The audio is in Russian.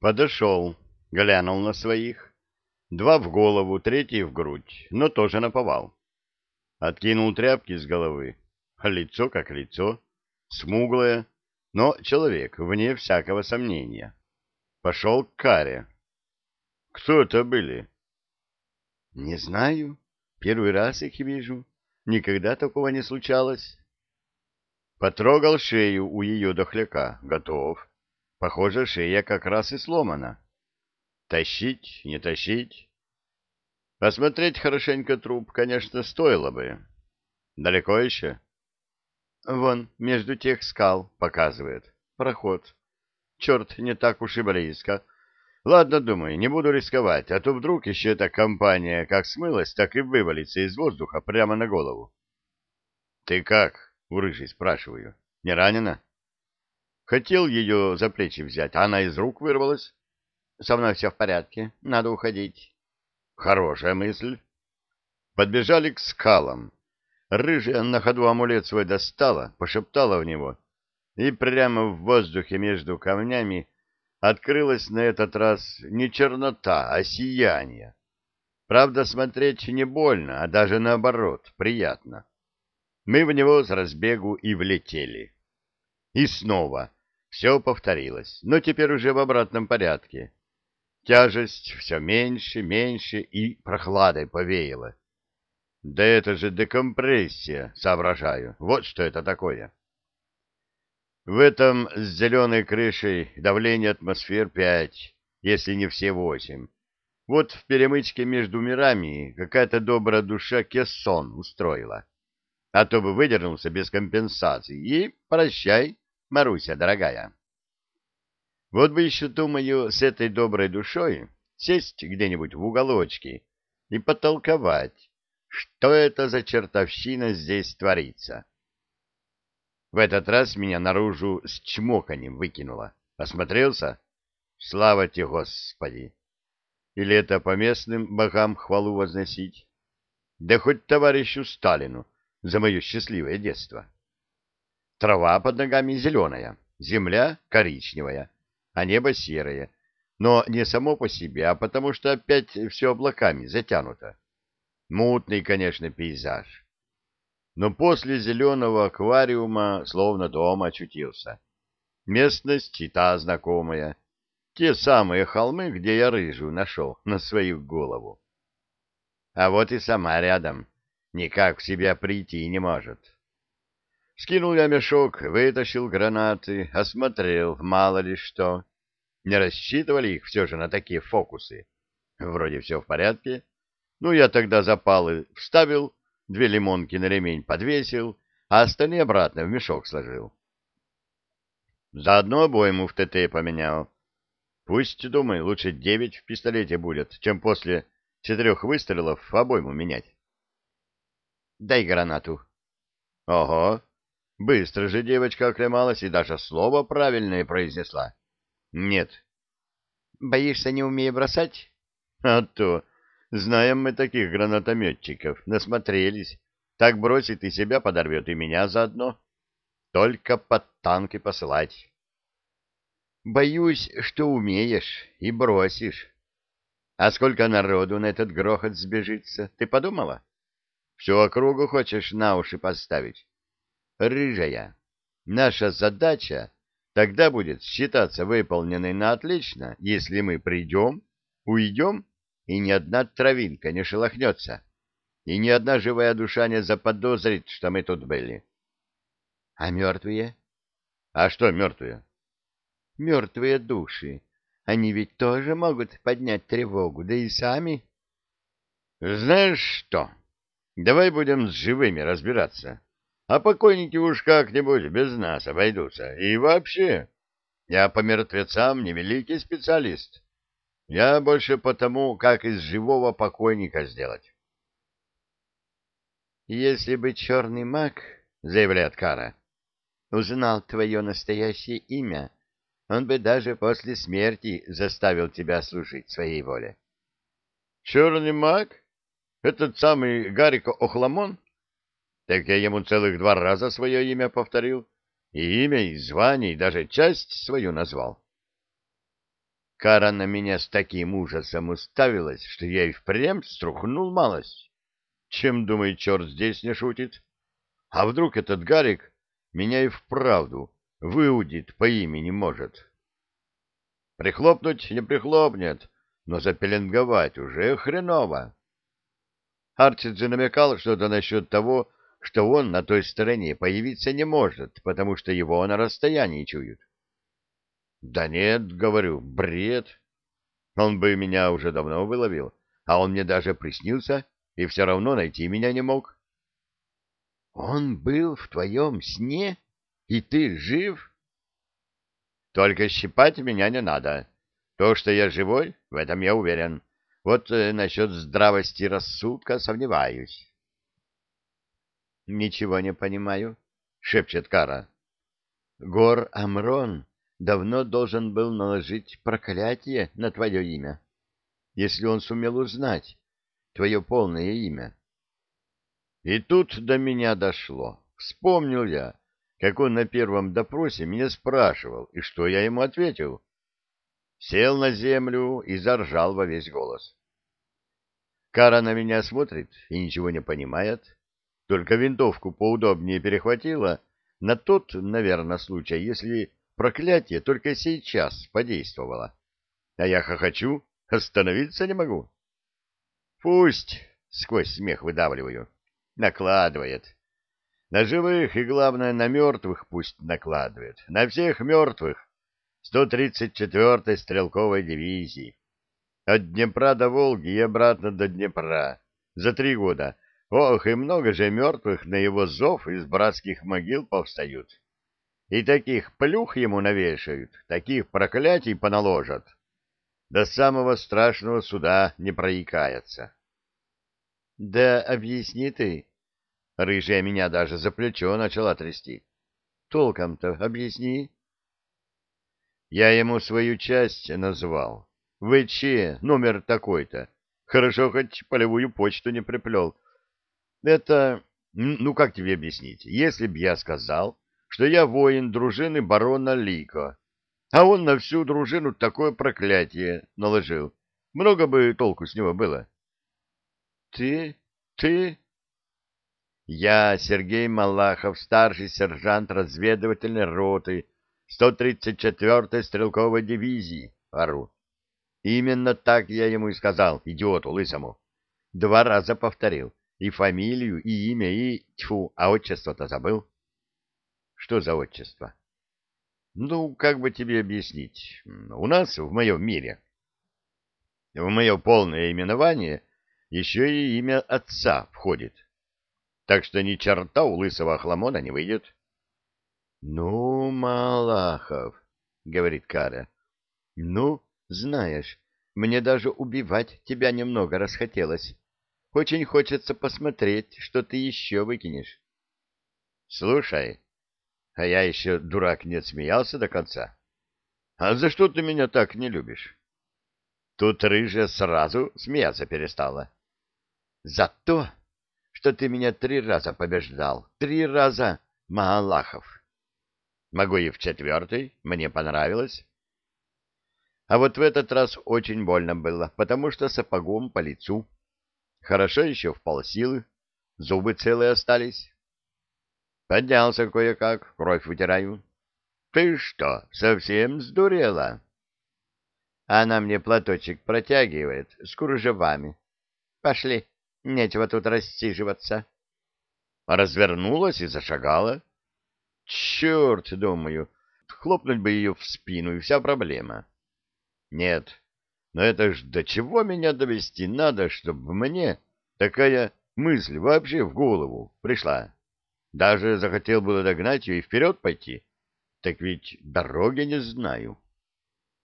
Подошел, глянул на своих. Два в голову, третий в грудь, но тоже наповал. Откинул тряпки с головы. Лицо как лицо, смуглое, но человек, вне всякого сомнения. Пошел к каре. Кто это были? Не знаю. Первый раз их вижу. Никогда такого не случалось. Потрогал шею у ее дохляка. Готов. Похоже, шея как раз и сломана. Тащить, не тащить? Посмотреть хорошенько труп, конечно, стоило бы. Далеко еще? Вон, между тех скал показывает. Проход. Черт, не так уж и близко. Ладно, думаю, не буду рисковать, а то вдруг еще эта компания как смылась, так и вывалится из воздуха прямо на голову. — Ты как? — у рыжей спрашиваю. — Не ранена? Хотел ее за плечи взять, а она из рук вырвалась. — Со мной все в порядке, надо уходить. — Хорошая мысль. Подбежали к скалам. Рыжая на ходу амулет свой достала, пошептала в него, и прямо в воздухе между камнями открылась на этот раз не чернота, а сияние. Правда, смотреть не больно, а даже наоборот, приятно. Мы в него с разбегу и влетели. И снова все повторилось, но теперь уже в обратном порядке. Тяжесть все меньше, меньше и прохладой повеяла. Да это же декомпрессия, соображаю. Вот что это такое. В этом с зеленой крышей давление атмосфер пять, если не все восемь. Вот в перемычке между мирами какая-то добрая душа кессон устроила. А то бы выдернулся без компенсации. И прощай, Маруся дорогая. Вот бы еще, думаю, с этой доброй душой сесть где-нибудь в уголочке и потолковать, что это за чертовщина здесь творится. В этот раз меня наружу с чмоканем выкинуло. Осмотрелся? Слава тебе, Господи! Или это по местным богам хвалу возносить? Да хоть товарищу Сталину за мое счастливое детство. Трава под ногами зеленая, земля коричневая, а небо серое. Но не само по себе, а потому что опять все облаками затянуто. Мутный, конечно, пейзаж но после зеленого аквариума словно дома очутился. Местность и та знакомая. Те самые холмы, где я рыжую нашел на свою голову. А вот и сама рядом. Никак в себя прийти не может. Скинул я мешок, вытащил гранаты, осмотрел, мало ли что. Не рассчитывали их все же на такие фокусы. Вроде все в порядке. Ну, я тогда запалы вставил, две лимонки на ремень подвесил, а остальные обратно в мешок сложил. Заодно обойму в ТТ поменял. Пусть, думаю, лучше девять в пистолете будет, чем после четырех выстрелов обойму менять. Дай гранату. Ого, быстро же девочка оклемалась и даже слово правильное произнесла. Нет. Боишься, не умея бросать? А то... Знаем мы таких гранатометчиков, насмотрелись. Так бросит и себя подорвет, и меня заодно. Только под танки посылать. Боюсь, что умеешь и бросишь. А сколько народу на этот грохот сбежится, ты подумала? Всю округу хочешь на уши поставить? Рыжая, наша задача тогда будет считаться выполненной на отлично, если мы придем, уйдем и ни одна травинка не шелохнется, и ни одна живая душа не заподозрит, что мы тут были. — А мертвые? — А что мертвые? — Мертвые души. Они ведь тоже могут поднять тревогу, да и сами. — Знаешь что? Давай будем с живыми разбираться. А покойники уж как-нибудь без нас обойдутся. И вообще, я по мертвецам не великий специалист. — я больше потому, как из живого покойника сделать. Если бы черный маг, — заявляет Кара, — узнал твое настоящее имя, он бы даже после смерти заставил тебя служить своей воле. — Черный маг? Этот самый Гарик Охламон? Так я ему целых два раза свое имя повторил, и имя, и звание, и даже часть свою назвал. Кара на меня с таким ужасом уставилась, что я и впрямь струхнул малость. Чем, думает, черт здесь не шутит? А вдруг этот Гарик меня и вправду выудит по имени может? Прихлопнуть не прихлопнет, но запеленговать уже хреново. Арчиджи намекал что-то насчет того, что он на той стороне появиться не может, потому что его на расстоянии чуют. Да нет, говорю, бред. Он бы меня уже давно выловил, а он мне даже приснился и все равно найти меня не мог. Он был в твоем сне, и ты жив? Только щипать меня не надо. То, что я живой, в этом я уверен. Вот э, насчет здравости рассудка сомневаюсь. — Ничего не понимаю, — шепчет Кара. — Гор Амрон давно должен был наложить проклятие на твое имя, если он сумел узнать твое полное имя. И тут до меня дошло. Вспомнил я, как он на первом допросе меня спрашивал, и что я ему ответил. Сел на землю и заржал во весь голос. Кара на меня смотрит и ничего не понимает, только винтовку поудобнее перехватила на тот, наверное, случай, если Проклятие только сейчас подействовало. А я хохочу, остановиться не могу. Пусть, сквозь смех выдавливаю, накладывает. На живых и, главное, на мертвых пусть накладывает. На всех мертвых 134-й стрелковой дивизии. От Днепра до Волги и обратно до Днепра. За три года. Ох, и много же мертвых на его зов из братских могил повстают. И таких плюх ему навешают, таких проклятий поналожат. До самого страшного суда не проикается. — Да объясни ты. Рыжая меня даже за плечо начала трясти. — Толком-то объясни. Я ему свою часть назвал. ВЧ, номер такой-то. Хорошо, хоть полевую почту не приплел. Это, ну как тебе объяснить, если б я сказал что я воин дружины барона Лико, а он на всю дружину такое проклятие наложил. Много бы толку с него было. — Ты? Ты? — Я Сергей Малахов, старший сержант разведывательной роты 134-й стрелковой дивизии, ору. Именно так я ему и сказал, идиоту лысому. Два раза повторил. И фамилию, и имя, и... Тьфу, а отчество-то забыл. Что за отчество? Ну, как бы тебе объяснить? У нас, в моем мире, в мое полное именование еще и имя отца входит. Так что ни черта у лысого охламона не выйдет. — Ну, Малахов, — говорит Кара, — ну, знаешь, мне даже убивать тебя немного расхотелось. Очень хочется посмотреть, что ты еще выкинешь. — Слушай, а я еще, дурак, не отсмеялся до конца. А за что ты меня так не любишь? Тут рыжая сразу смеяться перестала. За то, что ты меня три раза побеждал. Три раза, Малахов. Могу и в четвертый, мне понравилось. А вот в этот раз очень больно было, потому что сапогом по лицу. Хорошо еще в полсилы, зубы целые остались. Поднялся кое-как, кровь вытираю. Ты что, совсем сдурела? Она мне платочек протягивает с кружевами. Пошли, нечего тут рассиживаться. Развернулась и зашагала. Черт, думаю, хлопнуть бы ее в спину, и вся проблема. Нет, но это ж до чего меня довести надо, чтобы мне такая мысль вообще в голову пришла? Даже захотел было догнать ее и вперед пойти. Так ведь дороги не знаю.